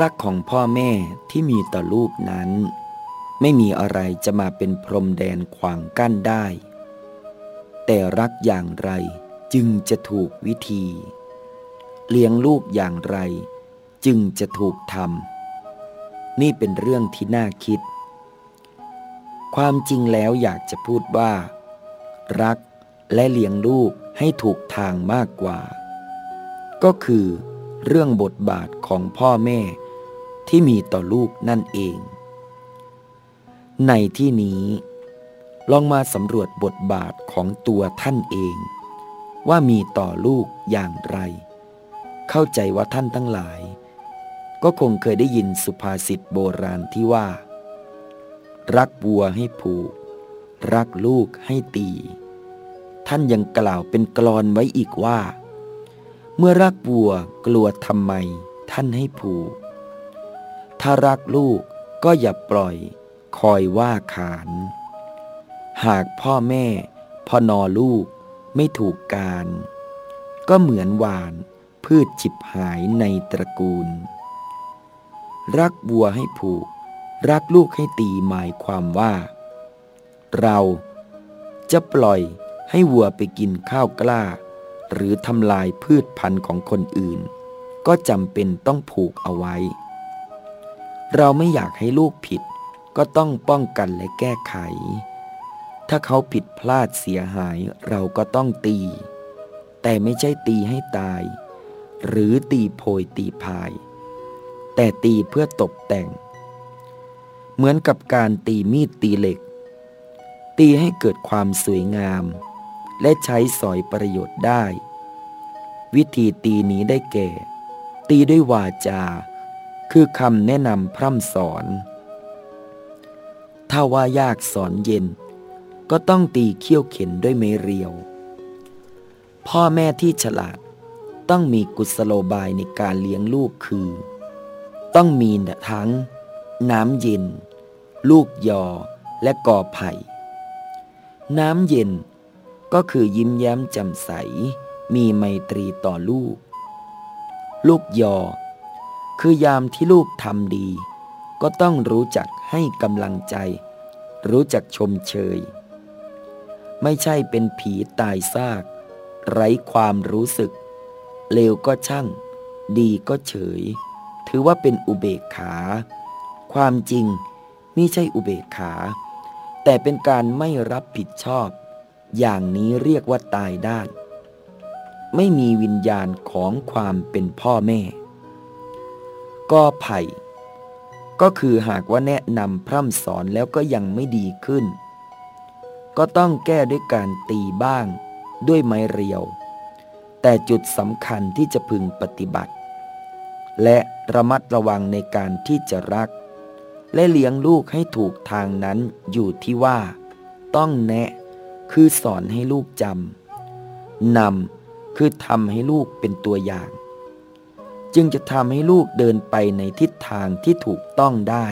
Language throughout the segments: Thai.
รักของพ่อแม่ที่มีต่อลูกนั้น ไม่มีอะไรจะมาเป็นพรมแดนขวางกั้นได้ แต่รักอย่างไรจึงจะถูกวิธี เลี้ยงลูกอย่างไรจึงจะถูกทำนี่เป็นเรื่องที่น่าคิด ความจริงแล้วอยากจะพูดว่า รักและเลี้ยงลูกให้ถูกทางมากกว่า ก็คือเรื่องบทบาทของพ่อแม่ ที่มีต่อลูกนั่นเอง ในที่นี้ลองมาสำรวจบทบาทของตัวท่านเอง ว่ามีต่อลูกอย่างไร เข้าใจว่าท่านทั้งหลาย ก็คงเคยได้ยินสุภาษิตโบราณที่ว่า รักบัวให้ผูก รักลูกให้ตี ท่านยังกล่าวเป็นกลอนไว้อีกว่า เมื่อรักวัวกลัวทำไม ท่านให้ผูก ถ้ารักลูกก็อย่าปล่อย คอยว่าขาน หากพ่อแม่พ่อนอลูกไม่ถูกการ ก็เหมือนหวานพืชฉิบหายในตระกูล รักวัวให้ผูก รักลูกให้ตีหมายความว่า เราจะปล่อยให้วัวไปกินข้าวกล้า หรือทำลายพืชพันธุ์ของคนอื่น ก็จำเป็นต้องผูกเอาไว้ เราไม่อยากให้ลูกผิด ก็ต้องป้องกันและแก้ไข ถ้าเขาผิดพลาดเสียหายเราก็ต้องตี แต่ไม่ใช่ตีให้ตาย หรือตีโพยตีพาย แต่ตีเพื่อตกแต่ง เหมือนกับการตีมีดตีเหล็ก ตีให้เกิดความสวยงาม และใช้สอยประโยชน์ได้ วิธีตีนี้ได้แก่ ตีด้วยวาจา คือคำแนะนำพร่ำสอน ถ้าว่ายากสอนเย็น ก็ต้องตีเขี้ยวเข็นด้วยเมเรียว พ่อแม่ที่ฉลาดต้องมีกุศโลบายในการเลี้ยงลูกคือ ต้องมีทั้ง น้ำเย็น ลูกยอและกอไผ่ น้ำเย็นก็คือยิ้มแย้มแจ่มใส มีไมตรีต่อลูก ลูกยอ คือยามที่ลูกทำดี ก็ต้องรู้จักให้กำลังใจ รู้จักชมเชย ไม่ใช่เป็นผีตายซาก ไร้ความรู้สึก เลวก็ช่าง ดีก็เฉย ถือว่าเป็นอุเบกขา ความจริงไม่ใช่อุเบกขา แต่เป็นการไม่รับผิดชอบ อย่างนี้เรียกว่าตายด้าน ไม่มีวิญญาณของความเป็นพ่อแม่ ก็ไผ่ ก็คือหากว่าแนะนำพร่ำสอนแล้วก็ยังไม่ดีขึ้น ก็ต้องแก้ด้วยการตีบ้าง ด้วยไม้เรียว แต่จุดสำคัญที่จะพึงปฏิบัติ และระมัดระวังในการที่จะรัก และเลี้ยงลูกให้ถูกทางนั้นอยู่ที่ว่า ต้องแนะคือสอนให้ลูกจำนำคือทำให้ลูกเป็นตัวอย่าง จึงจะทำให้ลูกเดินไปในทิศทางที่ถูกต้องได้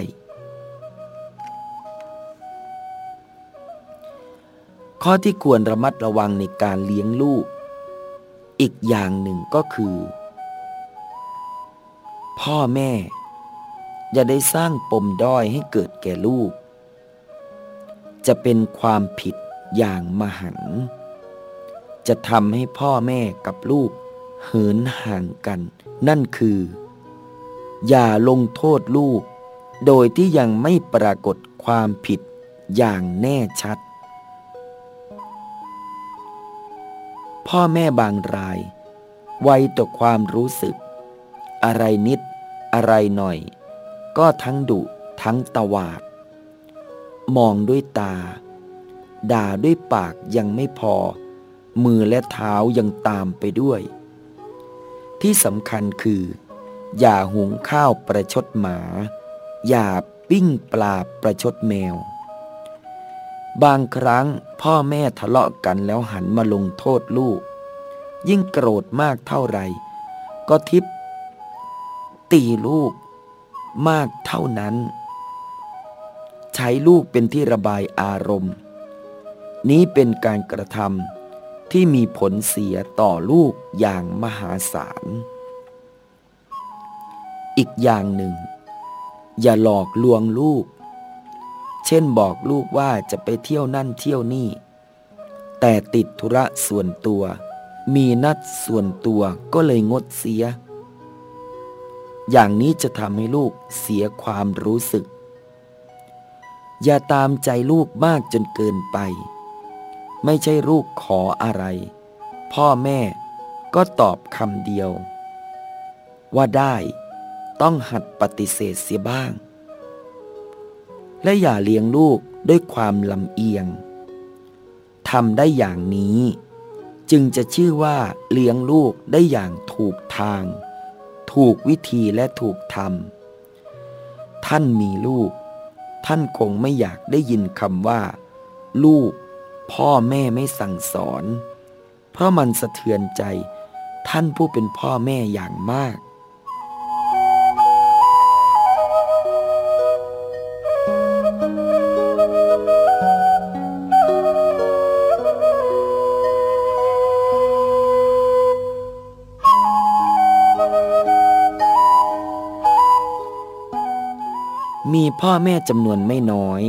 ข้อที่ควรระมัดระวังในการเลี้ยงลูก อีกอย่างหนึ่งก็คือ พ่อแม่ อย่าได้สร้างปมด้อยให้เกิดแก่ลูก จะเป็นความผิดอย่างมหันจะทำให้พ่อแม่กับลูกเหินห่างกัน นั่นคือ อย่าลงโทษลูก โดยที่ยังไม่ปรากฏความผิดอย่างแน่ชัด พ่อแม่บางราย ไวต่อความรู้สึก อะไรนิด อะไรหน่อย ก็ทั้งดุทั้งตวาด มองด้วยตา ด่าด้วยปากยังไม่พอ มือและเท้ายังตามไปด้วย ที่สำคัญคือ อย่าหุงข้าวประชดหมา อย่าปิ้งปลาประชดแมว บางครั้งพ่อแม่ทะเลาะกันแล้วหันมาลงโทษลูก ยิ่งโกรธมากเท่าไหร่ ก็ทิปตีลูกมากเท่านั้น ใช้ลูกเป็นที่ระบายอารมณ์ นี้เป็นการกระทำ ที่มีผลเสียต่อลูกอย่างมหาศาล อีกอย่างหนึ่ง อย่าหลอกลวงลูก เช่นบอกลูกว่าจะไปเที่ยวนั่นเที่ยวนี่ แต่ติดธุระส่วนตัว มีนัดส่วนตัวก็เลยงดเสีย อย่างนี้จะทำให้ลูกเสียความรู้สึก อย่าตามใจลูกมากจนเกินไป ไม่ใช่ลูกขออะไร พ่อแม่ก็ตอบคำเดียว ว่าได้ต้องหัดปฏิเสธเสียบ้าง และอย่าเลี้ยงลูกด้วยความลำเอียงทำได้อย่างนี้ จึงจะชื่อว่าเลี้ยงลูกได้อย่างถูกทาง ถูกวิธีและถูกธรรม ท่านมีลูก ท่านคงไม่อยากได้ยินคำว่า ลูก พ่อแม่ไม่สั่งสอน เพราะมันสะเทือนใจท่านผู้เป็นพ่อแม่อย่างมาก มีพ่อแม่จำนวนไม่น้อย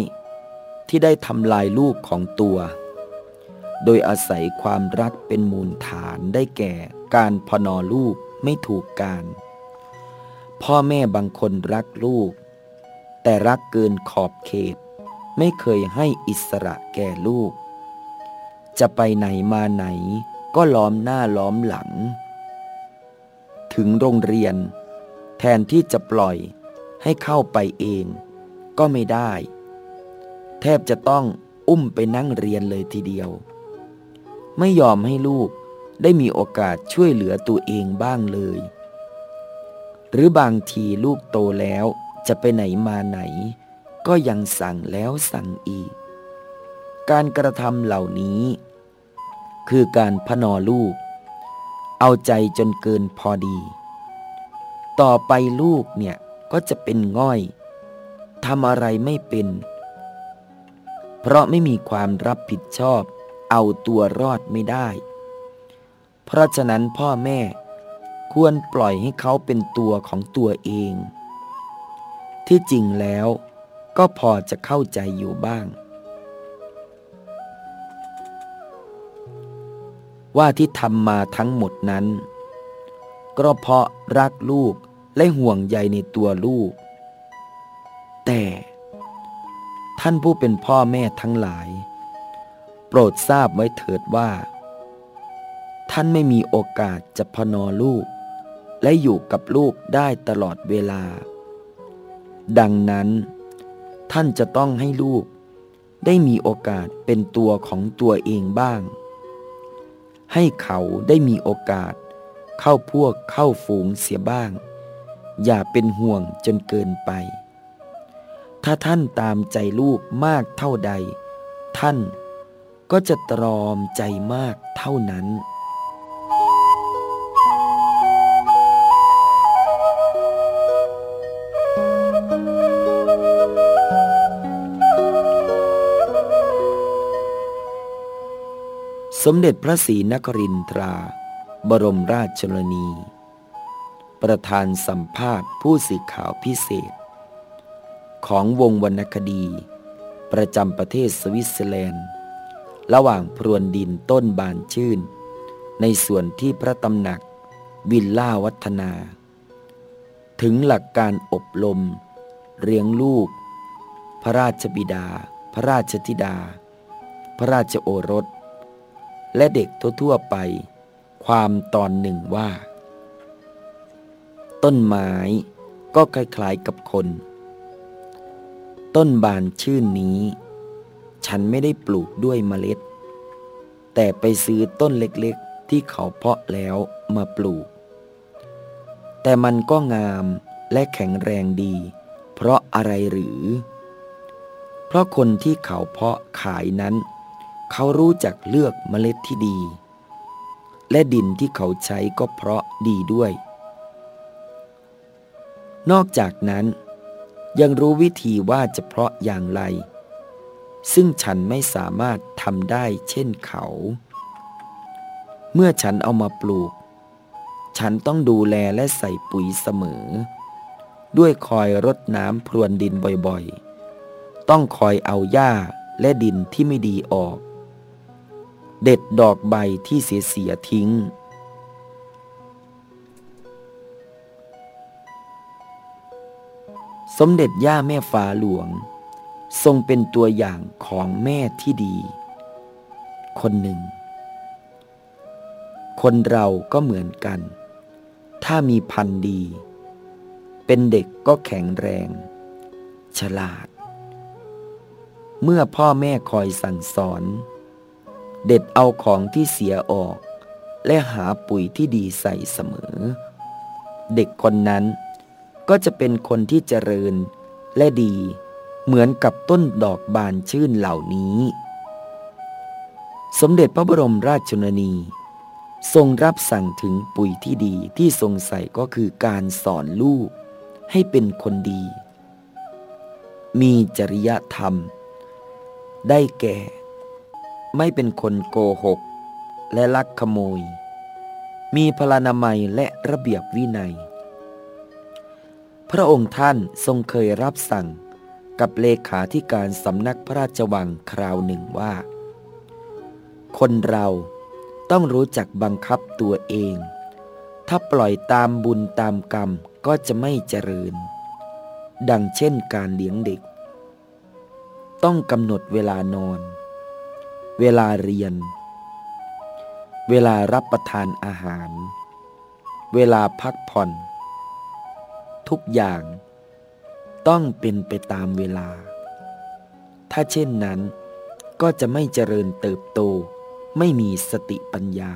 ที่ได้ทำลายลูกของตัว โดยอาศัยความรักเป็นมูลฐานได้แก่การพนอลูกไม่ถูกการ พ่อแม่บางคนรักลูก แต่รักเกินขอบเขต ไม่เคยให้อิสระแก่ลูก จะไปไหนมาไหนก็ล้อมหน้าล้อมหลัง ถึงโรงเรียน แทนที่จะปล่อยให้เข้าไปเองก็ไม่ได้ แทบจะต้องอุ้มไปนั่งเรียนเลยทีเดียว ไม่ยอมให้ลูกได้มีโอกาสช่วยเหลือตัวเองบ้างเลย หรือบางทีลูกโตแล้วจะไปไหนมาไหน ก็ยังสั่งแล้วสั่งอีก การกระทำเหล่านี้ คือการพนอลูก เอาใจจนเกินพอดี ต่อไปลูกเนี่ยก็จะเป็นง่อยทำอะไรไม่เป็น เพราะไม่มีความรับผิดชอบ เอาตัวรอดไม่ได้ เพราะฉะนั้นพ่อแม่ควรปล่อยให้เขาเป็นตัวของตัวเอง ที่จริงแล้วก็พอจะเข้าใจอยู่บ้าง ว่าที่ทำมาทั้งหมดนั้น ก็เพราะรักลูกและห่วงใยในตัวลูก แต่ ท่านผู้เป็นพ่อแม่ทั้งหลาย โปรดทราบไว้เถิดว่า ท่านไม่มีโอกาสจะพนอลูก และอยู่กับลูกได้ตลอดเวลา ดังนั้น ท่านจะต้องให้ลูก ได้มีโอกาสเป็นตัวของตัวเองบ้าง ให้เขาได้มีโอกาสเข้าพวกเข้าฝูงเสียบ้าง อย่าเป็นห่วงจนเกินไป ถ้าท่านตามใจลูกมากเท่าใด ท่าน ก็จะตรอมใจมากเท่านั้น สมเด็จพระศรีนครินทรา บรมราชชนนี ประธานสัมภาษณ์ผู้สื่อข่าวพิเศษ ของวงวรรณคดี ประจำประเทศสวิตเซอร์แลนด์ ระหว่างพรวนดินต้นบานชื่น ในส่วนที่พระตำหนักวิลล่าวัฒนา ถึงหลักการอบรมเลี้ยงลูก พระราชบิดา พระราชธิดา พระราชโอรส และเด็กทั่วๆไป ความตอนหนึ่งว่า ต้นไม้ก็คล้ายๆกับคน ต้นบานชื่นนี้ ฉันไม่ได้ปลูกด้วยเมล็ด แต่ไปซื้อต้นเล็กๆ ที่เขาเพาะแล้วมาปลูก แต่มันก็งามและแข็งแรงดี เพราะอะไรหรือ เพราะคนที่เขาเพาะขายนั้น เขารู้จักเลือกเมล็ดที่ดี และดินที่เขาใช้ก็เพราะดีด้วย นอกจากนั้นยังรู้วิธีว่าจะเพาะอย่างไร ซึ่งฉันไม่สามารถทำได้เช่นเขา เมื่อฉันเอามาปลูก ฉันต้องดูแลและใส่ปุ๋ยเสมอ ด้วยคอยรดน้ำพรวนดินบ่อยๆ ต้องคอยเอาหญ้าและดินที่ไม่ดีออก เด็ดดอกใบที่เสียเสียทิ้ง สมเด็จย่าแม่ฟ้าหลวง ทรงเป็นตัวอย่างของแม่ที่ดี คนหนึ่ง คนเราก็เหมือนกัน ถ้ามีพันธุ์ดี เป็นเด็กก็แข็งแรง ฉลาด เมื่อพ่อแม่คอยสั่งสอน เด็ดเอาของที่เสียออก และหาปุ๋ยที่ดีใส่เสมอ เด็กคนนั้นก็จะเป็นคนที่เจริญและดี เหมือนกับต้นดอกบานชื่นเหล่านี้ สมเด็จพระบรมราชชนนี ทรงรับสั่งถึงปุ๋ยที่ดีที่ทรงใส่ก็คือการสอนลูกให้เป็นคนดี มีจริยธรรม ได้แก่ ไม่เป็นคนโกหก และลักขโมย มีพลานามัยและระเบียบวินัย พระองค์ท่านทรงเคยรับสั่ง กับเลขาธิการสำนักพระราชวังคราวหนึ่งว่า คนเราต้องรู้จักบังคับตัวเอง ถ้าปล่อยตามบุญตามกรรมก็จะไม่เจริญ ดังเช่นการเลี้ยงเด็ก ต้องกำหนดเวลานอน เวลาเรียน เวลารับประทานอาหาร เวลาพักผ่อน ทุกอย่าง ต้องเป็นไปตามเวลา ถ้าเช่นนั้น ก็จะไม่เจริญเติบโต ไม่มีสติปัญญา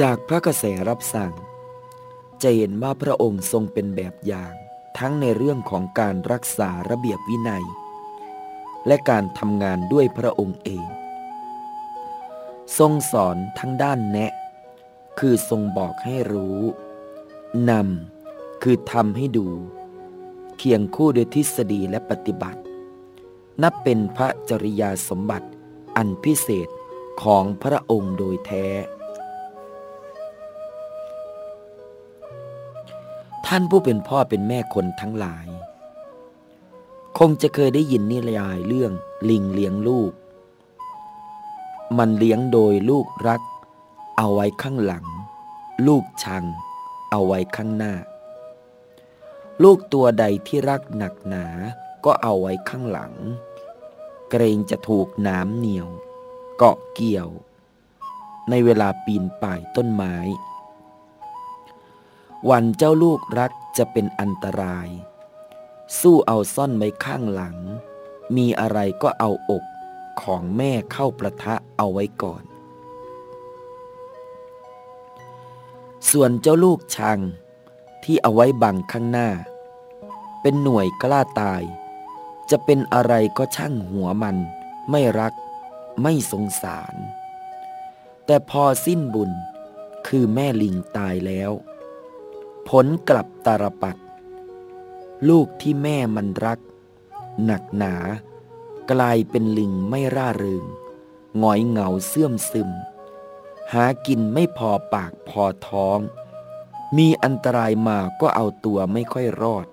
จากพระกระแสรับสั่ง จะเห็นว่าพระองค์ทรงเป็นแบบอย่าง ทั้งในเรื่องของการรักษาระเบียบวินัย และการทำงานด้วยพระองค์เอง ทรงสอนทั้งด้านแนะ คือทรงบอกให้รู้นำคือทำให้ดู เคียงคู่ด้วยทฤษฎีและปฏิบัติ นับเป็นพระจริยาสมบัติอันพิเศษของพระองค์โดยแท้ ท่านผู้เป็นพ่อเป็นแม่คนทั้งหลาย คงจะเคยได้ยินนิยายเรื่องลิงเลี้ยงลูก มันเลี้ยงโดยลูกรัก เอาไว้ข้างหลัง ลูกชัง เอาไว้ข้างหน้า ลูกตัวใดที่รักหนักหนา ก็เอาไว้ข้างหลัง เกรงจะถูกน้ำเหนียว เกาะเกี่ยว ในเวลาปีนป่ายต้นไม้ วันเจ้าลูกรักจะเป็นอันตราย สู้เอาซ่อนไว้ข้างหลัง มีอะไรก็เอาอกของแม่เข้าประทะเอาไว้ก่อน ส่วนเจ้าลูกชังที่เอาไว้บังข้างหน้า เป็นหน่วยกล้าตาย จะเป็นอะไรก็ช่างหัวมัน ไม่รัก ไม่สงสาร แต่พอสิ้นบุญคือแม่ลิงตายแล้ว ผลกลับตาลปัด ลูกที่แม่มันรัก หนักหนา กลายเป็นลิงไม่ร่าเริงหงอยเหงาเสื่อมซึม หากินไม่พอปากพอท้อง มีอันตรายมาก็เอาตัวไม่ค่อยรอด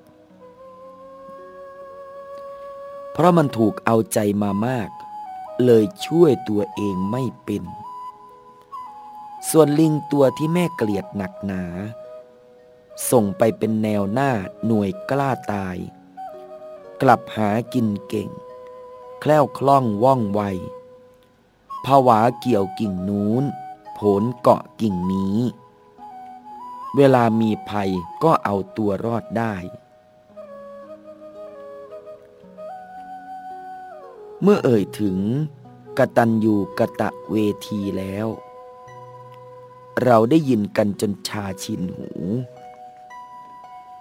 เพราะมันถูกเอาใจมามาก เลยช่วยตัวเองไม่เป็น ส่วนลิงตัวที่แม่เกลียดหนักหนา ส่งไปเป็นแนวหน้าหน่วยกล้าตาย กลับหากินเก่ง แคล้วคล่องว่องไวภาวาเกี่ยวกิ่งนู้น ผลเกาะกิ่งนี้ เวลามีภัยก็เอาตัวรอดได้ เมื่อเอ่ยถึงกตัญญูกะตะเวทีแล้ว เราได้ยินกันจนชาชินหู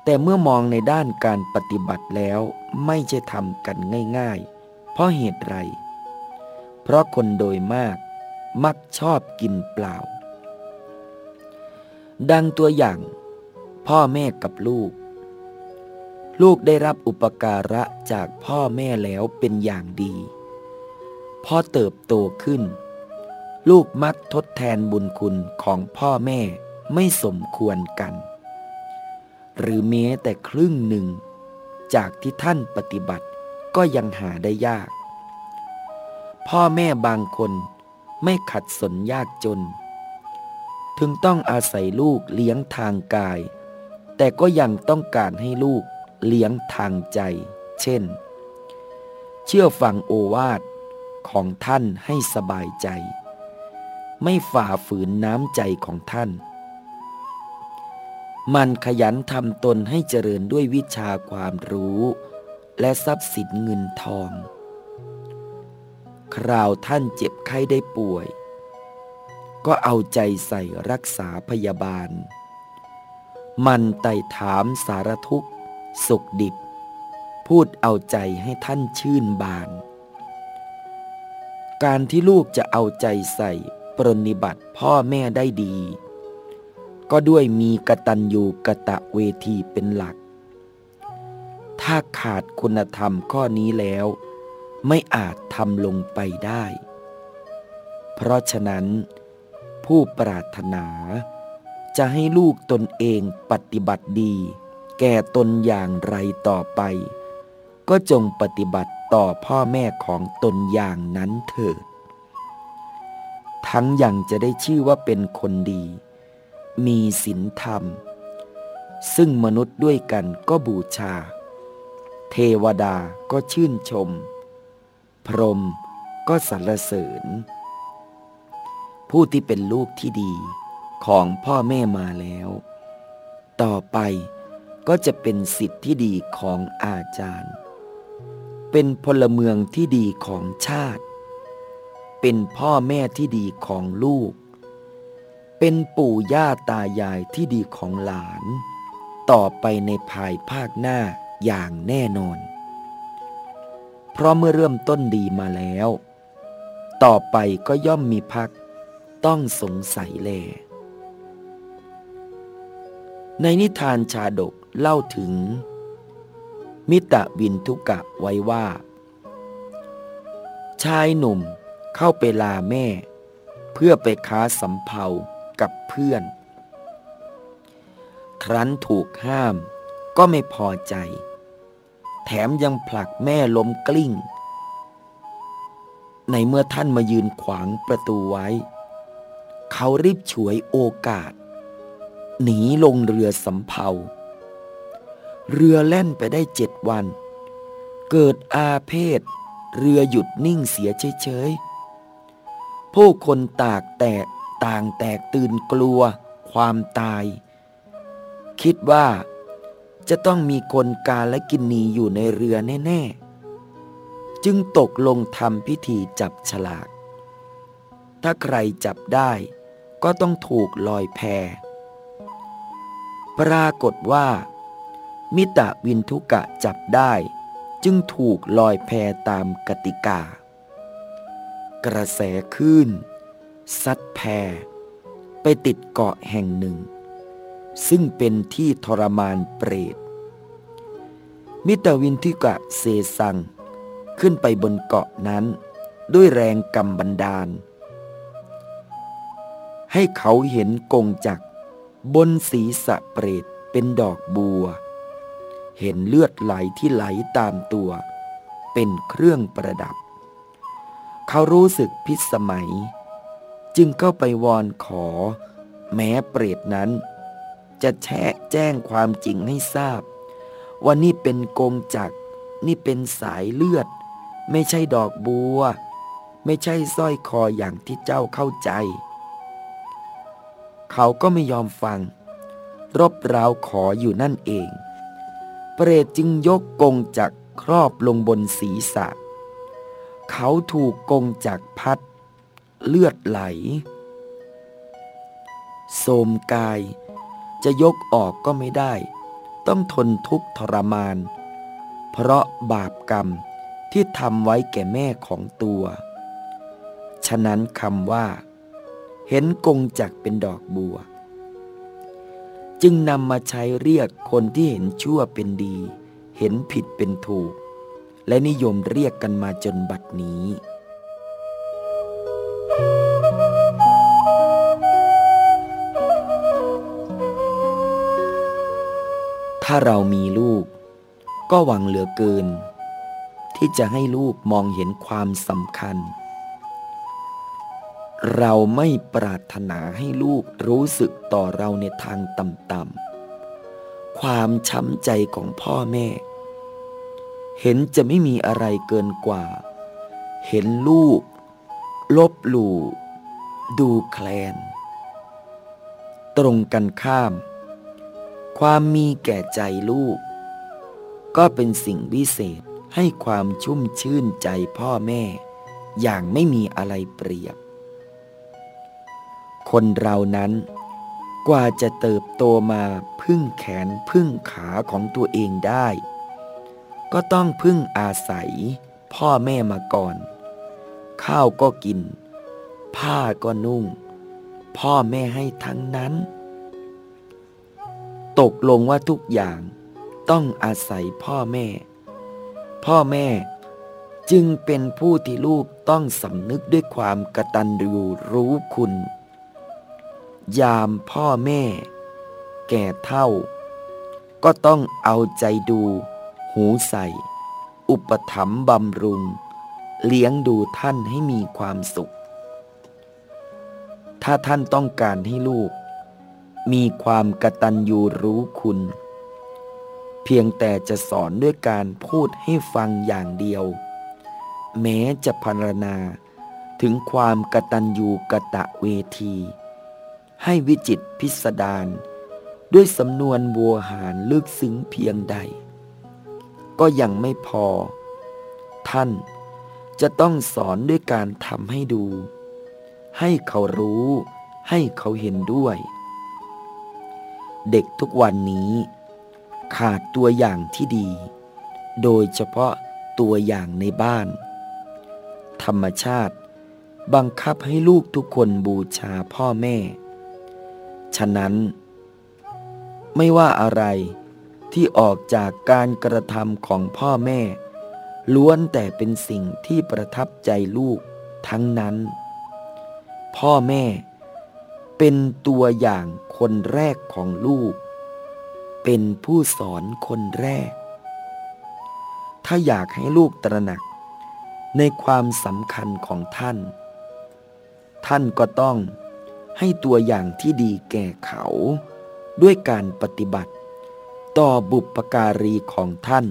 แต่เมื่อมองในด้านการปฏิบัติแล้วไม่ใช่ทำกันง่าย ๆ เพราะเหตุไร เพราะคนโดยมากมักชอบกินเปล่า ดังตัวอย่าง พ่อแม่กับลูก ลูกได้รับอุปการะจากพ่อแม่แล้วเป็นอย่างดี พอเติบโตขึ้น ลูกมักทดแทนบุญคุณของพ่อแม่ไม่สมควรกัน หรือแม้แต่ครึ่งหนึ่ง จากที่ท่านปฏิบัติก็ยังหาได้ยาก พ่อแม่บางคนไม่ขัดสนยากจน ถึงต้องอาศัยลูกเลี้ยงทางกาย แต่ก็ยังต้องการให้ลูกเลี้ยงทางใจ เช่น เชื่อฟังโอวาทของท่านให้สบายใจ ไม่ฝ่าฝืนน้ำใจของท่าน มันขยันทำตนให้เจริญด้วยวิชาความรู้ และทรัพย์สินเงินทอง คราวท่านเจ็บไข้ได้ป่วย ก็เอาใจใส่รักษาพยาบาล มันไต่ถามสารทุกข์ สุขดิบ พูดเอาใจให้ท่านชื่นบาน การที่ลูกจะเอาใจใส่ปรนิบัติพ่อแม่ได้ดี ก็ด้วยมีกตัญญูกะตะเวทีเป็นหลัก ถ้าขาดคุณธรรมข้อนี้แล้ว ไม่อาจทำลงไปได้ เพราะฉะนั้น ผู้ปรารถนาจะให้ลูกตนเองปฏิบัติดี แก่ตนอย่างไรต่อไป ก็จงปฏิบัติต่อพ่อแม่ของตนอย่างนั้นเถิด ทั้งยังจะได้ชื่อว่าเป็นคนดี มีศีลธรรม ซึ่งมนุษย์ด้วยกันก็บูชา เทวดาก็ชื่นชม พรหมก็สรรเสริญ ผู้ที่เป็นลูกที่ดีของพ่อแม่มาแล้ว ต่อไปก็จะเป็นสิทธิ์ที่ดีของอาจารย์ เป็นพลเมืองที่ดีของชาติ เป็นพ่อแม่ที่ดีของลูก เป็นปู่ย่าตายายที่ดีของหลาน ต่อไปในภายภาคหน้าอย่างแน่นอน เพราะเมื่อเริ่มต้นดีมาแล้ว ต่อไปก็ย่อมมีพักต้องสงสัยแล ในนิทานชาดกเล่าถึง มิตะวินทุกะไว้ว่า ชายหนุ่มเข้าไปลาแม่ เพื่อไปค้าสำเภา กับเพื่อน ครั้นถูกห้ามก็ไม่พอใจ แถมยังผลักแม่ล้มกลิ้ง ในเมื่อท่านมายืนขวางประตูไว้ เขารีบฉวยโอกาส หนีลงเรือสำเภา เรือแล่นไปได้เจ็ดวัน เกิดอาเพศ เรือหยุดนิ่งเสียเฉยๆผู้คนตากแตก ต่างแตกตื่นกลัว ความตาย คิดว่าจะต้องมีคนกาและกินนีอยู่ในเรือแน่ ๆ จึงตกลงทำพิธีจับฉลาก ถ้าใครจับได้ก็ต้องถูกลอยแพ ปรากฏว่า มิตะวินทุกะจับได้ จึงถูกลอยแพตามกติกา กระแสคลื่น ซัดแพไปติดเกาะแห่งหนึ่ง ซึ่งเป็นที่ทรมานเปรต มิตรวินทิกะเซซัง ขึ้นไปบนเกาะนั้น ด้วยแรงกำบันดาล ให้เขาเห็นกงจักบนศีรษะเปรตเป็นดอกบัว เห็นเลือดไหลที่ไหลตามตัว เป็นเครื่องประดับ เขารู้สึกพิสมัย จึงเข้าไปวอนขอ แม้เปรตนั้น จะแชะแจ้งความจริงให้ทราบ ว่านี่เป็นกงจักรนี่เป็นสายเลือด ไม่ใช่ดอกบัว ไม่ใช่สร้อยคออย่างที่เจ้าเข้าใจ เขาก็ไม่ยอมฟัง รบราวขออยู่นั่นเอง เปรตจึงยกกงจักรครอบลงบนศีรษะ เขาถูกกงจักรพัด เลือดไหล โสมกาย จะยกออกก็ไม่ได้ ต้องทนทุกข์ทรมาน เพราะบาปกรรมที่ทำไว้แก่แม่ของตัว ฉะนั้นคำว่า เห็นกงจักเป็นดอกบัว จึงนำมาใช้เรียกคนที่เห็นชั่วเป็นดี เห็นผิดเป็นถูก และนิยมเรียกกันมาจนบัดนี้ ถ้าเรามีลูก ก็หวังเหลือเกิน ที่จะให้ลูกมองเห็นความสำคัญ เราไม่ปรารถนาให้ลูกรู้สึกต่อเราในทางต่ำๆความช้ำใจของพ่อแม่ เห็นจะไม่มีอะไรเกินกว่า เห็นลูก ลบหลู่ดูแคลน ตรงกันข้าม ความมีแก่ใจลูก ก็เป็นสิ่งวิเศษให้ความชุ่มชื่นใจพ่อแม่ อย่างไม่มีอะไรเปรียบ คนเรานั้น กว่าจะเติบโตมาพึ่งแขนพึ่งขาของตัวเองได้ ก็ต้องพึ่งอาศัยพ่อแม่มาก่อน ข้าวก็กิน ผ้าก็นุ่ง พ่อแม่ให้ทั้งนั้น ตกลงว่าทุกอย่างต้องอาศัยพ่อแม่ พ่อแม่จึงเป็นผู้ที่ลูกต้องสำนึกด้วยความกตัญญูรู้คุณ ยามพ่อแม่ แก่เท่า ก็ต้องเอาใจดู หูใส่ อุปถัมภ์บำรุง เลี้ยงดูท่านให้มีความสุข ถ้าท่านต้องการให้ลูก มีความกตัญญูรู้คุณ เพียงแต่จะสอนด้วยการพูดให้ฟังอย่างเดียว แม้จะพรรณนาถึงความกตัญญูกะตะเวที ให้วิจิตพิสดารด้วยสำนวนบัวหารลึกซึ้งเพียงใด ก็ยังไม่พอ ท่านจะต้องสอนด้วยการทำให้ดู ให้เขารู้ ให้เขาเห็นด้วย เด็กทุกวันนี้ ขาดตัวอย่างที่ดี โดยเฉพาะตัวอย่างในบ้าน ธรรมชาติบังคับให้ลูกทุกคนบูชาพ่อแม่ ฉะนั้น ไม่ว่าอะไรที่ออกจากการกระทำของพ่อแม่ ล้วนแต่เป็นสิ่งที่ประทับใจลูกทั้งนั้น พ่อแม่เป็นตัวอย่าง คนแรกของลูก เป็นผู้สอนคนแรก ถ้าอยากให้ลูกตระหนักในความสำคัญของท่าน ท่านก็ต้องให้ตัวอย่างที่ดีแก่เขา ด้วยการปฏิบัติ ต่อบุปการีของท่าน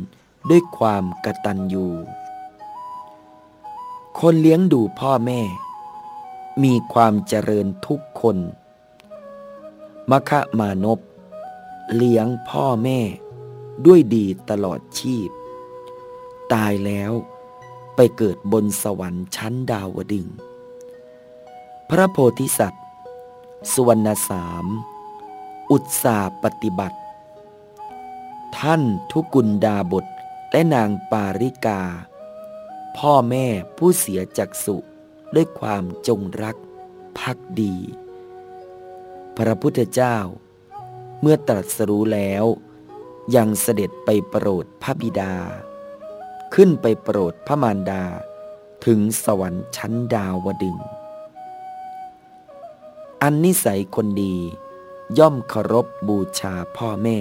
ด้วยความกตัญญูคนเลี้ยงดูพ่อแม่ มีความเจริญทุกคน มคะมานพเลี้ยงพ่อแม่ ด้วยดีตลอดชีพ ตายแล้วไปเกิดบนสวรรค์ชั้นดาวดึง พระโพธิสัตว์ สุวรรณสาม อุตสาปฏิบัติ ท่านทุกุลดาบทและนางปาริกา พ่อแม่ผู้เสียจักสุด้วยความจงรักภักดี พระพุทธเจ้า เมื่อตรัสรู้แล้ว ยังเสด็จไปโปรดพระบิดา ขึ้นไปโปรดพระมารดา ถึงสวรรค์ชั้นดาวดึง อันนิสัยคนดีย่อมเคารพบูชาพ่อแม่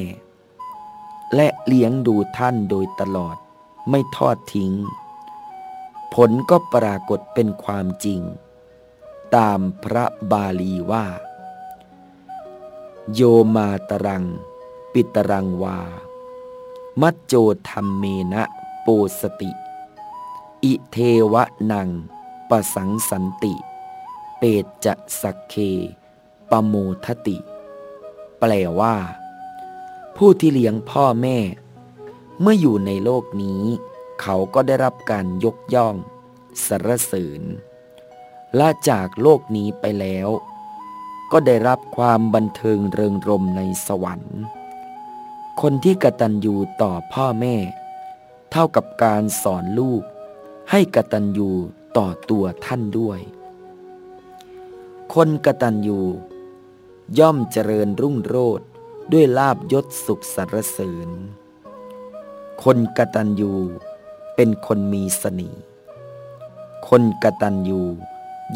และเลี้ยงดูท่านโดยตลอดไม่ทอดทิ้ง ผลก็ปรากฏเป็นความจริง ตามพระบาลีว่า โยมาตรัง ปิตรังวา มัจโจธรรมเมนะโปสติ อิเทวะนังปสังสันติ เปตจะสักเคปโมทติ แปลว่า ผู้ที่เลี้ยงพ่อแม่ เมื่ออยู่ในโลกนี้ เขาก็ได้รับการยกย่องสรรเสริญและจากโลกนี้ไปแล้ว ก็ได้รับความบันเทิงเริงรมในสวรรค์ คนที่กตัญญูต่อพ่อแม่ เท่ากับการสอนลูก ให้กตัญญูต่อตัวท่านด้วย คนกตัญญูย่อมเจริญรุ่งโรจน์ด้วยลาบยศสุขสรรเสริญ คนกตัญญูเป็นคนมีสนีคนกตัญญู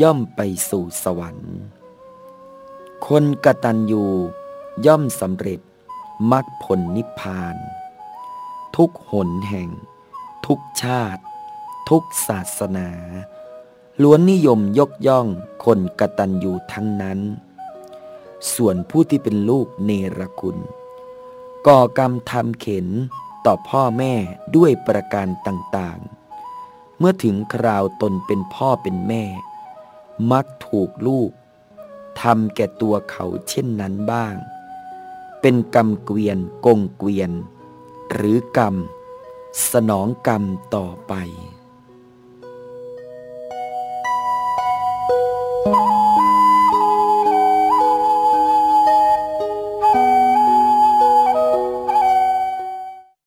ย่อมไปสู่สวรรค์ คนกตัญญูย่อมสำเร็จมรรคผลนิพพาน ทุกหนแห่ง ทุกชาติ ทุกศาสนา ล้วนนิยมยกย่องคนกตัญญูทั้งนั้น ส่วนผู้ที่เป็นลูกเนรคุณก่อกรรมทำเข็นต่อพ่อแม่ด้วยประการต่างๆ เมื่อถึงคราวตนเป็นพ่อเป็นแม่ มักถูกลูก ทำแก่ตัวเขาเช่นนั้นบ้าง เป็นกรรมเกวียนกงเกวียน หรือกรรม สนองกรรมต่อไป Thank you.